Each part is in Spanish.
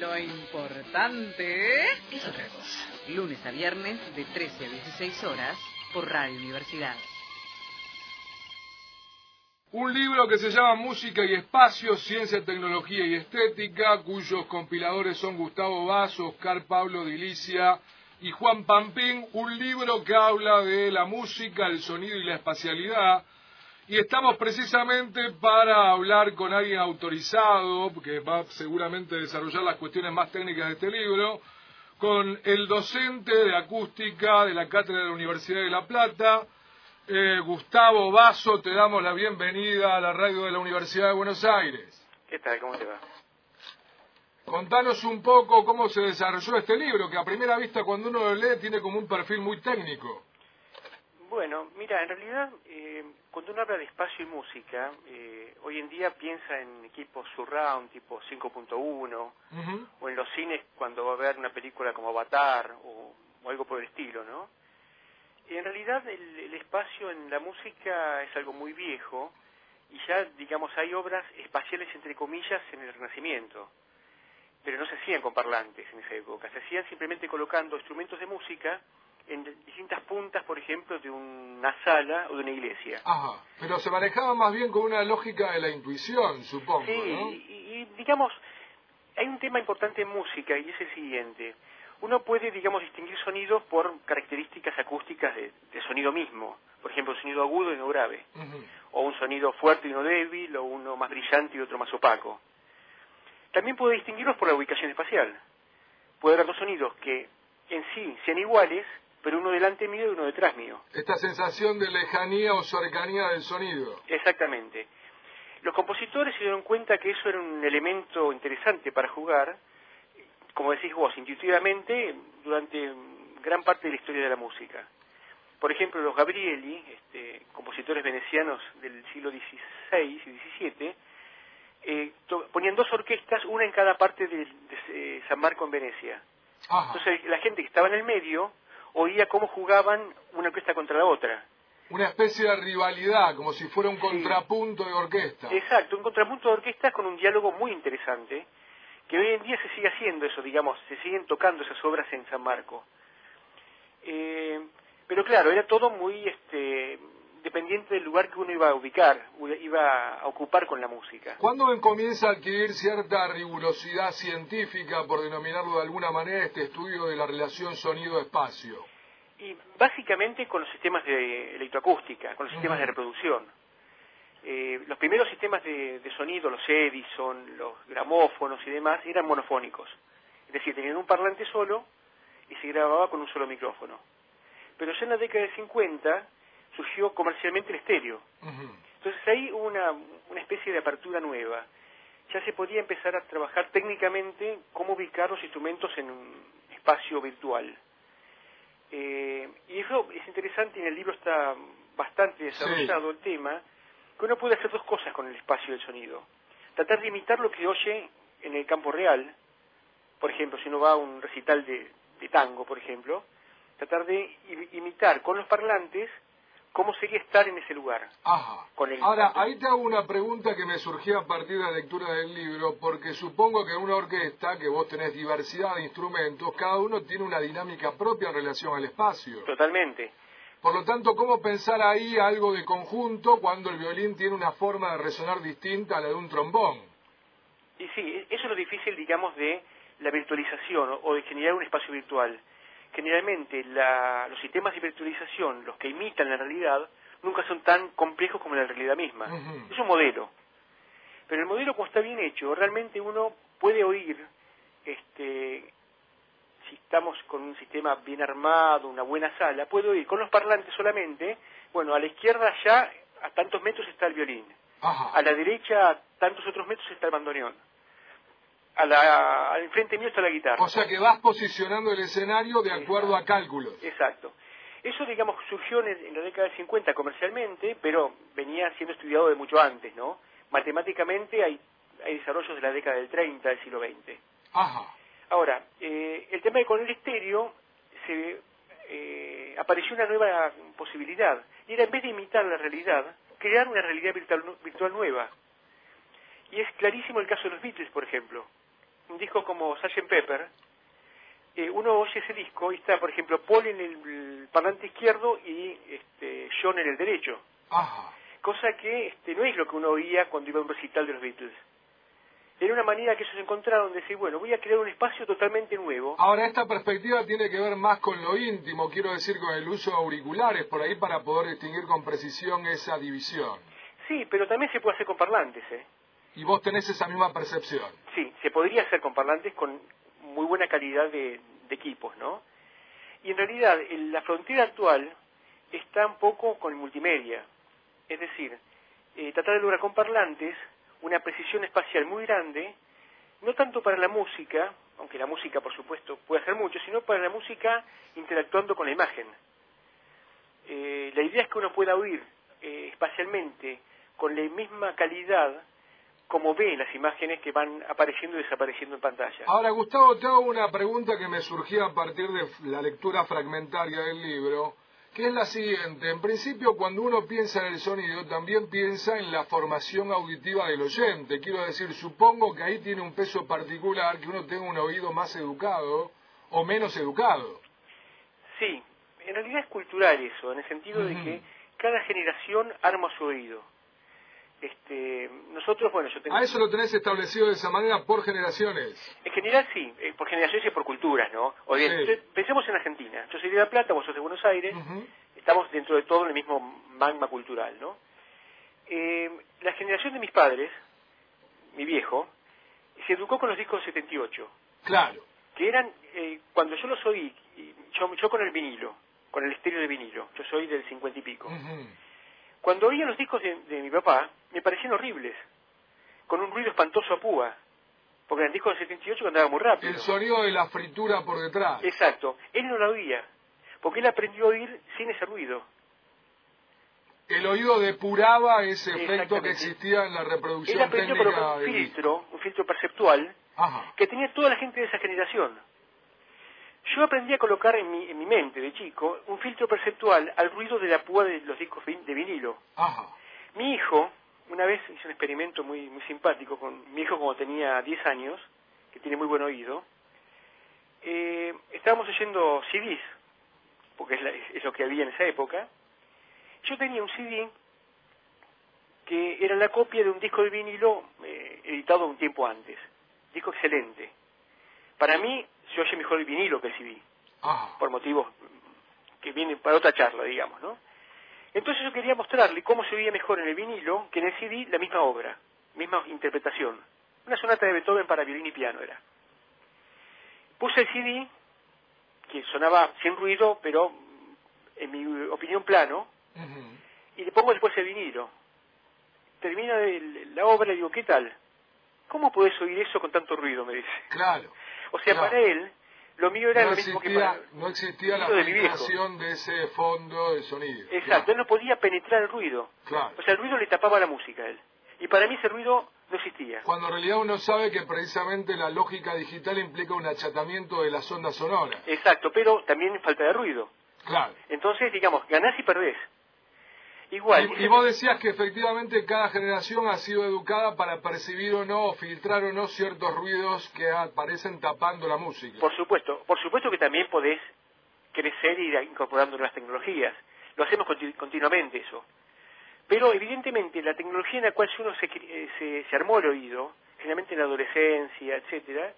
Lo importante es otra cosa. Lunes a viernes de 13 a 16 horas por Radio Universidad. Un libro que se llama Música y Espacio, Ciencia, Tecnología y Estética, cuyos compiladores son Gustavo Vaso, Oscar Pablo Dilicia y Juan Pampín. Un libro que habla de la música, el sonido y la espacialidad. Y estamos precisamente para hablar con alguien autorizado, que va seguramente a desarrollar las cuestiones más técnicas de este libro, con el docente de acústica de la Cátedra de la Universidad de La Plata, eh, Gustavo Vaso, te damos la bienvenida a la radio de la Universidad de Buenos Aires. ¿Qué tal? ¿Cómo te va? Contanos un poco cómo se desarrolló este libro, que a primera vista cuando uno lo lee tiene como un perfil muy técnico. Bueno, mira, en realidad eh, cuando uno habla de espacio y música, eh, hoy en día piensa en equipos surround tipo 5.1 o en los cines cuando va a ver una película como Avatar o algo por el estilo, ¿no? En realidad el, espacio en la música es algo muy viejo y ya, digamos, hay obras espaciales, entre comillas, en el Renacimiento, pero no se hacían con parlantes en esa época, se hacían simplemente colocando instrumentos de música en distintas puntas, por ejemplo, de una sala o de una iglesia. Ajá, pero se manejaba más bien con una lógica de la intuición, supongo. Sí, y, y digamos, hay un tema importante en música y es el siguiente uno puede, digamos, distinguir sonidos por características acústicas de, sonido mismo. Por ejemplo, un sonido agudo y no grave. O un sonido fuerte y no débil, o uno más brillante y otro más opaco. También puede distinguirlos por la ubicación espacial. Puede haber dos sonidos que en sí sean iguales, pero uno delante mío y uno detrás mío. Esta sensación de lejanía o cercanía del sonido. Exactamente. Los compositores se dieron cuenta que eso era un elemento interesante para jugar, como decís vos, intuitivamente durante gran parte de la historia de la música. Por ejemplo, los Gabrieli, este, compositores venecianos del siglo XVI y XVII, eh, ponían dos orquestas, una en cada parte de, eh, San Marco en Venecia. Entonces la gente que estaba en el medio oía cómo jugaban una orquesta contra la otra. Una especie de rivalidad, como si fuera un contrapunto de orquesta. Exacto, un contrapunto de orquestas con un diálogo muy interesante que hoy en día se sigue haciendo eso, digamos, se siguen tocando esas obras en San Marco. Eh, pero claro, era todo muy este, dependiente del lugar que uno iba a ubicar, iba a ocupar con la música. ¿Cuándo comienza a adquirir cierta rigurosidad científica, por denominarlo de alguna manera, este estudio de la relación sonido-espacio? Y básicamente con los sistemas de electroacústica, con los sistemas de reproducción. Eh, los primeros sistemas de, sonido, los Edison, los gramófonos y demás, eran monofónicos. Es decir, tenían un parlante solo y se grababa con un solo micrófono. Pero ya en la década de 50 surgió comercialmente el estéreo. Entonces ahí hubo una, una especie de apertura nueva. Ya se podía empezar a trabajar técnicamente cómo ubicar los instrumentos en un espacio virtual. Eh, y eso es interesante, en el libro está bastante desarrollado el tema, que uno puede hacer dos cosas con el espacio del sonido. Tratar de imitar lo que oye en el campo real, por ejemplo, si uno va a un recital de, tango, por ejemplo, tratar de imitar con los parlantes cómo sería estar en ese lugar. Ajá. Ahora, ahí te hago una pregunta que me surgió a partir de la lectura del libro, porque supongo que en una orquesta, que vos tenés diversidad de instrumentos, cada uno tiene una dinámica propia en relación al espacio. Totalmente. Por lo tanto, ¿cómo pensar ahí algo de conjunto cuando el violín tiene una forma de resonar distinta a la de un trombón? Y sí, eso es lo difícil, digamos, de la virtualización o de generar un espacio virtual. Generalmente los sistemas de virtualización, los que imitan la realidad, nunca son tan complejos como la realidad misma. Es un modelo. Pero el modelo, como está bien hecho, realmente uno puede oír este, si estamos con un sistema bien armado, una buena sala, puedo ir con los parlantes solamente, bueno, a la izquierda ya a tantos metros está el violín, a la derecha a tantos otros metros está el bandoneón, a la, al frente mío está la guitarra. O sea que vas posicionando el escenario de acuerdo a cálculos. Exacto. Eso, digamos, surgió en, la década del 50 comercialmente, pero venía siendo estudiado de mucho antes, ¿no? Matemáticamente hay, hay desarrollos de la década del 30 del siglo XX. Ajá. Ahora, eh, el tema de con el estéreo se eh, apareció una nueva posibilidad y era en vez de imitar la realidad, crear una realidad virtual, virtual nueva. Y es clarísimo el caso de los Beatles, por ejemplo. Un disco como Sgt. Pepper, eh, uno oye ese disco y está, por ejemplo, Paul en el, parlante izquierdo y este, John en el derecho. Cosa que este, no es lo que uno oía cuando iba a un recital de los Beatles. Era una manera que ellos encontraron de decir, bueno, voy a crear un espacio totalmente nuevo. Ahora, esta perspectiva tiene que ver más con lo íntimo, quiero decir, con el uso de auriculares, por ahí para poder distinguir con precisión esa división. Sí, pero también se puede hacer con parlantes, ¿eh? Y vos tenés esa misma percepción. Sí, se podría hacer con parlantes con muy buena calidad de, equipos, ¿no? Y en realidad la frontera actual está un poco con el multimedia. Es decir, eh, tratar de lograr con parlantes una precisión espacial muy grande, no tanto para la música, aunque la música por supuesto puede hacer mucho, sino para la música interactuando con la imagen. Eh, la idea es que uno pueda oír eh, espacialmente con la misma calidad como ve las imágenes que van apareciendo y desapareciendo en pantalla. Ahora, Gustavo, te hago una pregunta que me surgía a partir de la lectura fragmentaria del libro, que es la siguiente. En principio, cuando uno piensa en el sonido, también piensa en la formación auditiva del oyente. Quiero decir, supongo que ahí tiene un peso particular que uno tenga un oído más educado o menos educado. Sí, en realidad es cultural eso, en el sentido de que cada generación arma su oído. Este, nosotros, bueno, yo tengo... ¿A eso lo tenés establecido de esa manera por generaciones? En general sí, eh, por generaciones y por culturas, ¿no? O bien, pensemos en Argentina. Yo soy de La Plata, vos sos de Buenos Aires, estamos dentro de todo en el mismo magma cultural, ¿no? Eh, la generación de mis padres, mi viejo, se educó con los discos 78. Claro. Que eran, eh, cuando yo los oí, yo, yo con el vinilo, con el estéreo de vinilo, yo soy del 50 y pico. Cuando oía los discos de, mi papá, me parecían horribles, con un ruido espantoso a púa, porque eran discos de 78 que andaba muy rápido. El sonido de la fritura por detrás. Exacto. Él no la oía, porque él aprendió a oír sin ese ruido. El oído depuraba ese efecto que existía en la reproducción él aprendió técnica un filtro, un filtro perceptual, que tenía toda la gente de esa generación. Yo aprendí a colocar en mi, en mi mente de chico un filtro perceptual al ruido de la púa de los discos de vinilo. Mi hijo, una vez hizo un experimento muy, muy simpático con mi hijo cuando tenía 10 años, que tiene muy buen oído. Eh, estábamos oyendo CDs, porque es, lo que había en esa época. Yo tenía un CD que era la copia de un disco de vinilo eh, editado un tiempo antes. Disco excelente. Para mí, se oye mejor el vinilo que el CD, ah. por motivos que vienen para otra charla, digamos, ¿no? Entonces yo quería mostrarle cómo se oía mejor en el vinilo que en el CD la misma obra, misma interpretación. Una sonata de Beethoven para violín y piano era. Puse el CD, que sonaba sin ruido, pero en mi opinión plano, y le pongo después el vinilo. Termina la obra y digo, ¿qué tal? ¿Cómo puedes oír eso con tanto ruido? Me dice. Claro. O sea, para él, lo mío era lo mismo que para No existía la penetración de, ese fondo de sonido. Exacto, él no podía penetrar el ruido. Claro. O sea, el ruido le tapaba la música a él. Y para mí ese ruido no existía. Cuando en realidad uno sabe que precisamente la lógica digital implica un achatamiento de las ondas sonoras. Exacto, pero también falta de ruido. Claro. Entonces, digamos, ganás y perdés. Y, vos decías que efectivamente cada generación ha sido educada para percibir o no, o filtrar o no ciertos ruidos que aparecen tapando la música. Por supuesto, por supuesto que también podés crecer y ir incorporando nuevas tecnologías. Lo hacemos continuamente eso. Pero evidentemente la tecnología en la cual uno eh, se, se, armó el oído, generalmente en la adolescencia, etcétera,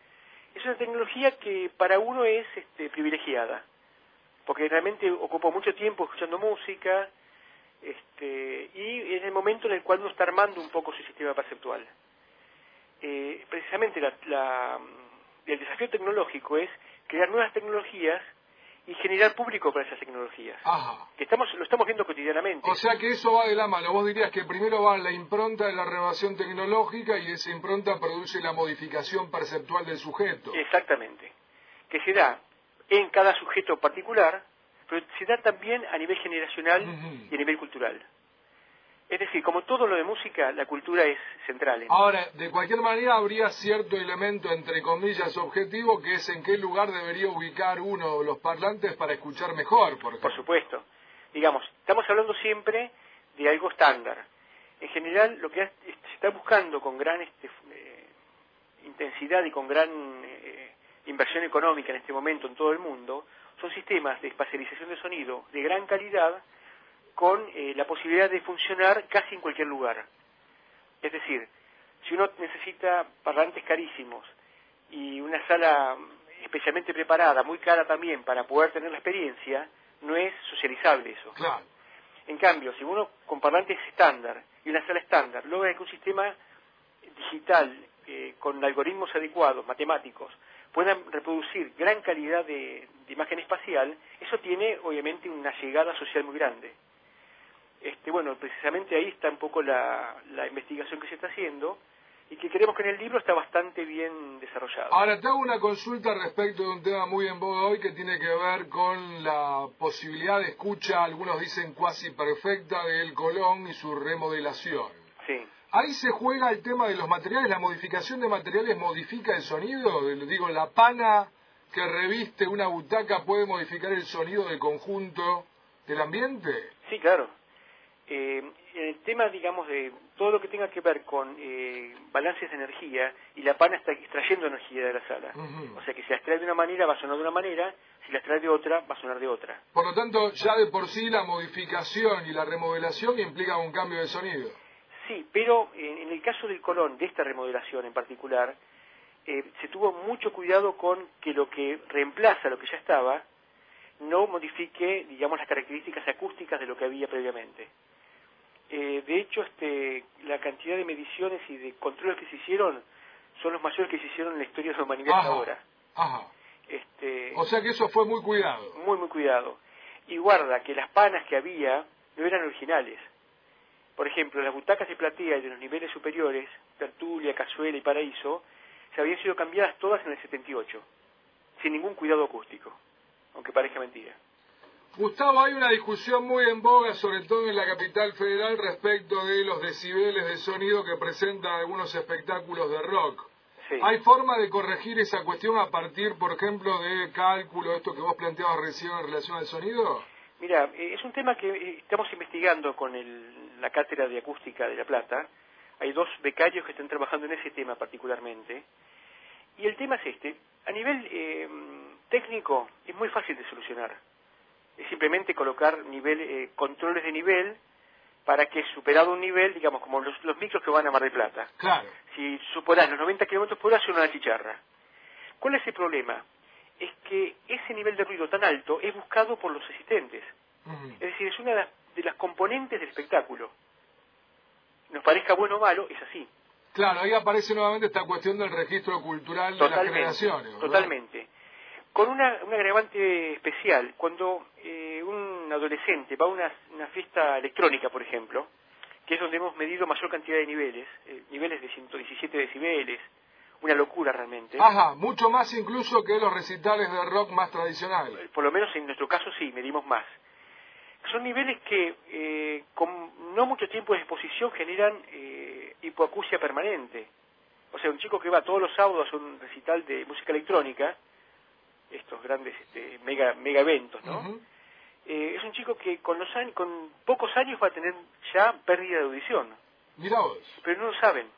es una tecnología que para uno es este, privilegiada, porque realmente ocupó mucho tiempo escuchando música, este, y es el momento en el cual uno está armando un poco su sistema perceptual. Eh, precisamente el desafío tecnológico es crear nuevas tecnologías y generar público para esas tecnologías. Que estamos, lo estamos viendo cotidianamente. O sea que eso va de la mano. Vos dirías que primero va la impronta de la renovación tecnológica y esa impronta produce la modificación perceptual del sujeto. Exactamente. Que se da en cada sujeto particular pero se da también a nivel generacional y a nivel cultural. Es decir, como todo lo de música, la cultura es central. Ahora, de cualquier manera habría cierto elemento, entre comillas, objetivo, que es en qué lugar debería ubicar uno los parlantes para escuchar mejor, por Por supuesto. Digamos, estamos hablando siempre de algo estándar. En general, lo que se está buscando con gran este, eh, intensidad y con gran eh, inversión económica en este momento en todo el mundo, son sistemas de espacialización de sonido de gran calidad con eh, la posibilidad de funcionar casi en cualquier lugar. Es decir, si uno necesita parlantes carísimos y una sala especialmente preparada, muy cara también, para poder tener la experiencia, no es socializable eso. Claro. En cambio, si uno con parlantes estándar y una sala estándar logra que un sistema digital eh, con algoritmos adecuados, matemáticos, puedan reproducir gran calidad de, imagen espacial, eso tiene obviamente una llegada social muy grande. Este, bueno, precisamente ahí está un poco la, la investigación que se está haciendo y que creemos que en el libro está bastante bien desarrollado. Ahora te hago una consulta respecto de un tema muy en boga hoy que tiene que ver con la posibilidad de escucha, algunos dicen cuasi perfecta, del Colón y su remodelación. Sí. Ahí se juega el tema de los materiales, la modificación de materiales modifica el sonido, digo, la pana que reviste una butaca puede modificar el sonido del conjunto del ambiente. Sí, claro. Eh, el tema, digamos, de todo lo que tenga que ver con eh, balances de energía, y la pana está extrayendo energía de la sala. O sea que si la extrae de una manera va a sonar de una manera, si la extrae de otra va a sonar de otra. Por lo tanto, ya de por sí la modificación y la remodelación implican un cambio de sonido. Sí, pero en el caso del Colón, de esta remodelación en particular, eh, se tuvo mucho cuidado con que lo que reemplaza lo que ya estaba no modifique, digamos, las características acústicas de lo que había previamente. Eh, de hecho, este, la cantidad de mediciones y de controles que se hicieron son los mayores que se hicieron en la historia de la humanidad hasta ahora. Ajá. Este, o sea que eso fue muy cuidado. Muy, muy cuidado. Y guarda que las panas que había no eran originales. Por ejemplo, las butacas de platea de los niveles superiores, Tertulia, Cazuela y Paraíso, se habían sido cambiadas todas en el 78, sin ningún cuidado acústico, aunque parezca mentira. Gustavo, hay una discusión muy en boga, sobre todo en la capital federal, respecto de los decibeles de sonido que presentan algunos espectáculos de rock. ¿Hay forma de corregir esa cuestión a partir, por ejemplo, de cálculo, esto que vos planteabas recién en relación al sonido? Mira, eh, es un tema que eh, estamos investigando con la Cátedra de Acústica de La Plata. Hay dos becarios que están trabajando en ese tema particularmente. Y el tema es este. A nivel eh, técnico es muy fácil de solucionar es simplemente colocar nivel, eh, controles de nivel para que superado un nivel, digamos, como los, micros que van a Mar del Plata. Claro. Si superás los 90 kilómetros por hora, suena una chicharra. ¿Cuál es el problema? Es que ese nivel de ruido tan alto es buscado por los asistentes. Es decir, es una de las, componentes del espectáculo. Nos parezca bueno o malo, es así. Claro, ahí aparece nuevamente esta cuestión del registro cultural de las generaciones. Totalmente con una, un agravante especial. Cuando eh, un adolescente va a una, fiesta electrónica, por ejemplo, que es donde hemos medido mayor cantidad de niveles, eh, niveles de 117 decibeles, una locura realmente. Ajá, mucho más incluso que los recitales de rock más tradicionales. Por lo menos en nuestro caso sí, medimos más. Son niveles que eh, con no mucho tiempo de exposición generan hipoacusia permanente. O sea, un chico que va todos los sábados a un recital de música electrónica, estos grandes este, mega, mega eventos, ¿no? Eh, es un chico que con, los años, con pocos años va a tener ya pérdida de audición. Mira Pero no lo saben.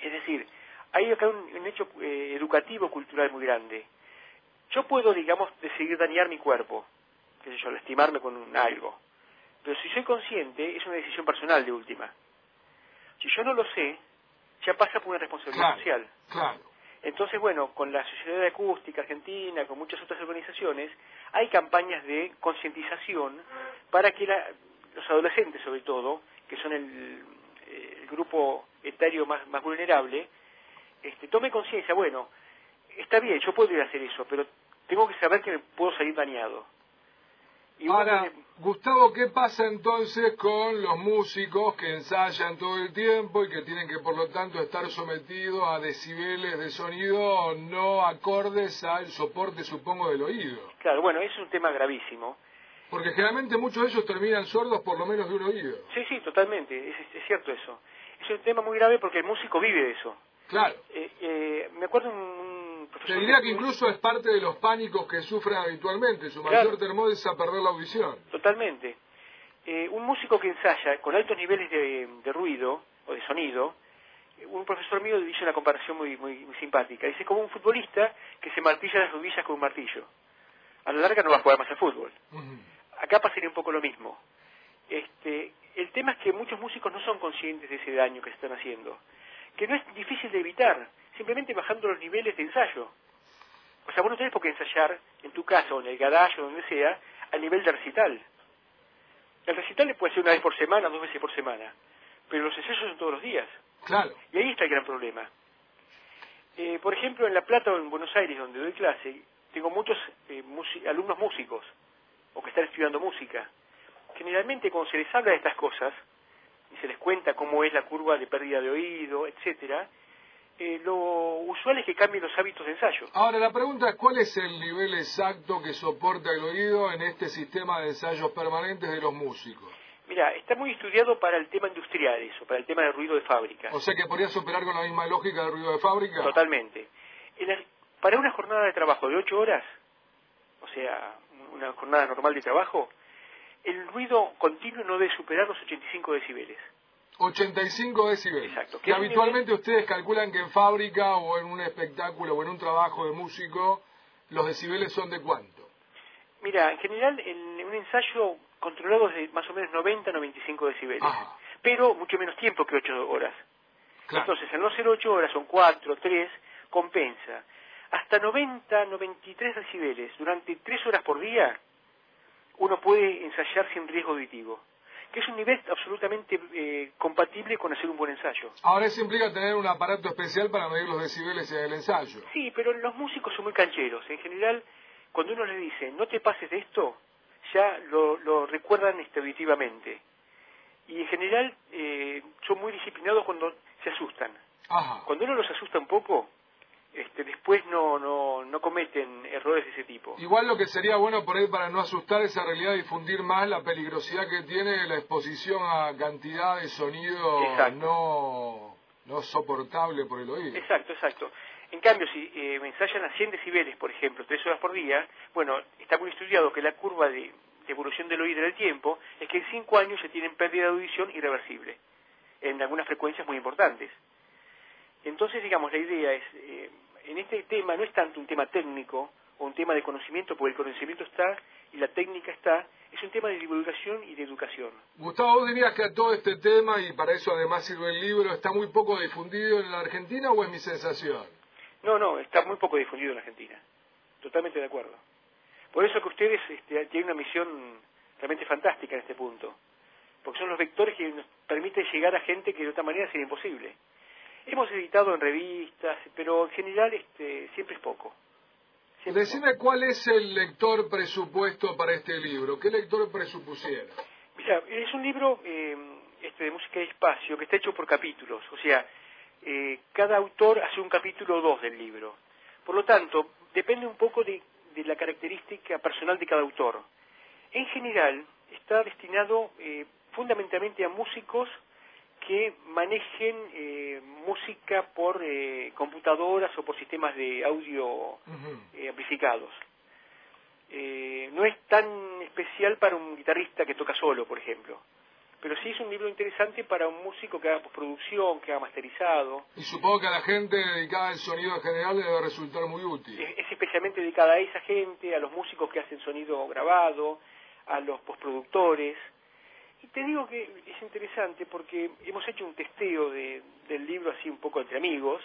Es decir, hay acá un, hecho eh, educativo, cultural muy grande. Yo puedo, digamos, decidir dañar mi cuerpo, qué sé yo, lastimarme con un algo. Pero si soy consciente, es una decisión personal de última. Si yo no lo sé, ya pasa por una responsabilidad social. Claro. Entonces, bueno, con la Sociedad de Acústica Argentina, con muchas otras organizaciones, hay campañas de concientización para que los adolescentes, sobre todo, que son el, grupo etario más, más vulnerable, este, tome conciencia, bueno, está bien, yo puedo ir a hacer eso, pero tengo que saber que puedo salir dañado. Ahora, Gustavo, ¿qué pasa entonces con los músicos que ensayan todo el tiempo y que tienen que, por lo tanto, estar sometidos a decibeles de sonido no acordes al soporte, supongo, del oído? Claro, bueno, es un tema gravísimo. Porque generalmente muchos de ellos terminan sordos por lo menos de un oído. Sí, sí, totalmente, es, cierto eso. Es un tema muy grave porque el músico vive de eso. Claro. Eh, eh, me acuerdo un te diría que incluso es parte de los pánicos que sufren habitualmente. Su mayor temor es a perder la audición. Totalmente. Eh, un músico que ensaya con altos niveles de, ruido o de sonido un profesor mío dice una comparación muy, muy, muy simpática. Dice, como un futbolista que se martilla las rodillas con un martillo. A la larga no va a jugar más al fútbol. Acá pasaría un poco lo mismo. Este, el tema es que muchos músicos no son conscientes de ese daño que se están haciendo, que no es difícil de evitar, simplemente bajando los niveles de ensayo. O sea, vos no tenés por qué ensayar en tu casa o en el garage o donde sea a nivel de recital. El recital puede ser una vez por semana, dos veces por semana, pero los ensayos son todos los días. Claro. Y ahí está el gran problema. Eh, por ejemplo, en La Plata o en Buenos Aires, donde doy clase, tengo muchos eh, alumnos músicos o que están estudiando música. Generalmente cuando se les habla de estas cosas y se les cuenta cómo es la curva de pérdida de oído, etcétera, eh, lo usual es que cambien los hábitos de ensayo. Ahora, la pregunta es, ¿cuál es el nivel exacto que soporta el oído en este sistema de ensayos permanentes de los músicos? Mira, está muy estudiado para el tema industrial eso, para el tema del ruido de fábrica. O sea que podrías operar con la misma lógica del ruido de fábrica. Totalmente. En la- para una jornada de trabajo de 8 horas, o sea, una jornada normal de trabajo, el ruido continuo no debe superar los 85 decibeles. 85 decibeles. Exacto. Que habitualmente ustedes calculan que en fábrica o en un espectáculo o en un trabajo de músico, los decibeles son de cuánto. Mira, en general, en un ensayo controlado es de más o menos 90 a 95 decibeles, Ajá. pero mucho menos tiempo que 8 horas. Claro. Entonces, al no ser 8 horas, son 4, 3, compensa. Hasta 90, 93 decibeles durante 3 horas por día, uno puede ensayar sin riesgo auditivo, que es un nivel absolutamente eh, compatible con hacer un buen ensayo. Ahora eso implica tener un aparato especial para medir los decibeles en el ensayo. Sí, pero los músicos son muy cancheros. En general, cuando uno les dice, no te pases de esto, ya lo, lo recuerdan este, auditivamente. Y en general eh, son muy disciplinados cuando se asustan. Ajá. Cuando uno los asusta un poco, este, después no, no, no cometen errores de ese tipo. Igual lo que sería bueno por ahí para no asustar esa realidad difundir más la peligrosidad que tiene la exposición a cantidad de sonido Exacto. no, no soportable por el oído. Exacto, exacto. En cambio, si eh, ensayan a 100 decibeles, por ejemplo, tres horas por día, bueno, está muy estudiado que la curva de, de evolución del oído en el tiempo es que en 5 años se tienen pérdida de audición irreversible, en algunas frecuencias muy importantes. Entonces, digamos, la idea es, eh, en este tema no es tanto un tema técnico o un tema de conocimiento, porque el conocimiento está y la técnica está, es un tema de divulgación y de educación. Gustavo, ¿vos dirías que a todo este tema, y para eso además sirve el libro, está muy poco difundido en la Argentina o es mi sensación? No, no, está muy poco difundido en Argentina. Totalmente de acuerdo. Por eso que ustedes este, tienen una misión realmente fantástica en este punto. Porque son los vectores que nos permiten llegar a gente que de otra manera sería imposible. Hemos editado en revistas, pero en general este, siempre es poco. Siempre es Decime cuál es el lector presupuesto para este libro. ¿Qué lector presupusiera? Mira, es un libro eh, este, de música de espacio que está hecho por capítulos. O sea, eh, cada autor hace un capítulo o dos del libro. Por lo tanto, depende un poco de, de la característica personal de cada autor. En general, está destinado eh, fundamentalmente a músicos que manejen eh, música por eh, computadoras o por sistemas de audio Ujú. eh, amplificados. Eh, no es tan especial para un guitarrista que toca solo, por ejemplo. Pero sí es un libro interesante para un músico que haga postproducción, que haga masterizado. Y supongo que a la gente dedicada al sonido en general le debe resultar muy útil. Es, es especialmente dedicada a esa gente, a los músicos que hacen sonido grabado, a los postproductores. Y te digo que es interesante porque hemos hecho un testeo de- del libro así un poco entre amigos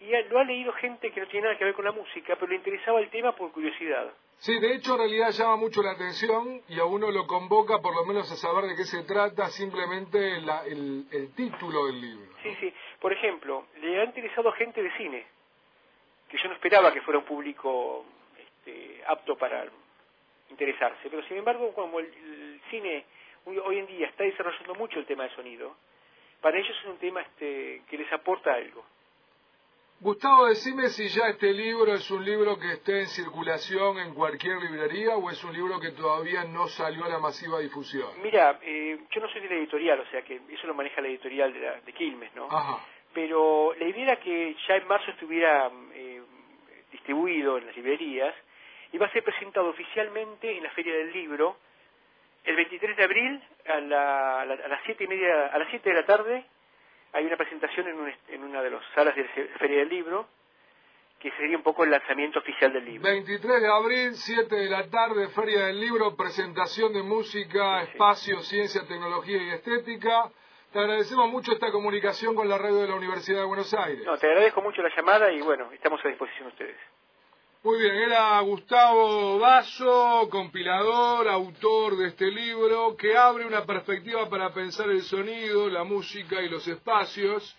y lo ha leído gente que no tiene nada que ver con la música, pero le interesaba el tema por curiosidad. Sí, de hecho en realidad llama mucho la atención y a uno lo convoca por lo menos a saber de qué se trata simplemente la- el, el título del libro. Sí, sí. Por ejemplo, le ha interesado a gente de cine, que yo no esperaba que fuera un público este, apto para interesarse. Pero sin embargo, como el, el cine hoy, en día está desarrollando mucho el tema del sonido, para ellos es un tema este, que les aporta algo. Gustavo, decime si ya este libro es un libro que esté en circulación en cualquier librería o es un libro que todavía no salió a la masiva difusión. Mira, eh, yo no soy de la editorial, o sea que eso lo maneja la editorial de, la- de Quilmes, ¿no? Ajá. pero la idea era que ya en marzo estuviera eh, distribuido en las librerías y va a ser presentado oficialmente en la Feria del Libro el 23 de abril a, la- a la- a las siete y media, a las 7 de la tarde hay una presentación en, un, en una de las salas de la Feria del Libro, que sería un poco el lanzamiento oficial del libro. 23 de abril, 7 de la tarde, Feria del Libro, presentación de música, espacio, ciencia, tecnología y estética. Te agradecemos mucho esta comunicación con la red de la Universidad de Buenos Aires. No, te agradezco mucho la llamada y bueno, estamos a disposición de ustedes. Muy bien, era Gustavo Vaso, compilador, autor de este libro, que abre una perspectiva para pensar el sonido, la música y los espacios,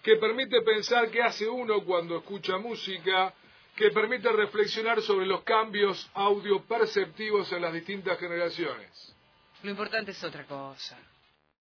que permite pensar qué hace uno cuando escucha música, que permite reflexionar sobre los cambios audio perceptivos en las distintas generaciones. Lo importante es otra cosa.